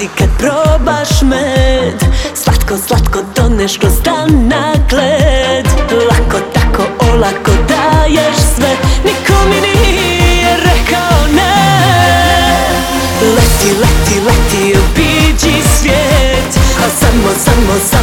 pazi kad probaš med. Slatko, slatko to nešto na gled. Lako tako olako daješ sve. Niko mi nije rekao ne. Leti, leti, leti, obiđi svijet. A samo, samo sa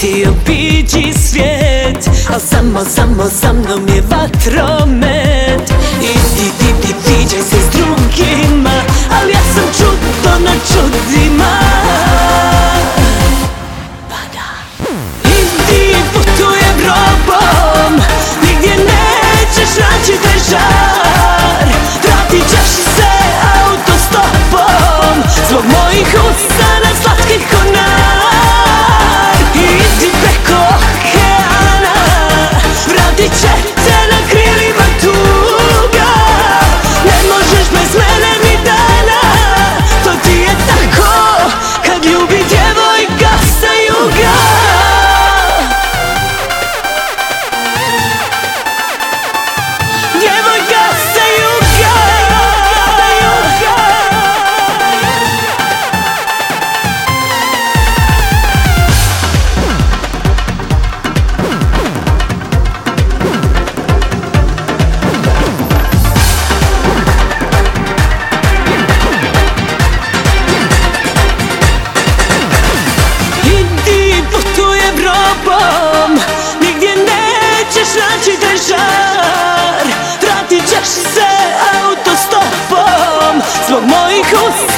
leti, obiđi svijet Al samo, samo sa mnom je vatromet. Idi, di, di, viđaj se s drugima Al ja sam čudo na čudima. Pa Idi, putujem robom Nigdje nećeš naći taj žar robom Nigdje nećeš naći taj žar Vratit ćeš se autostopom. Zbog mojih konar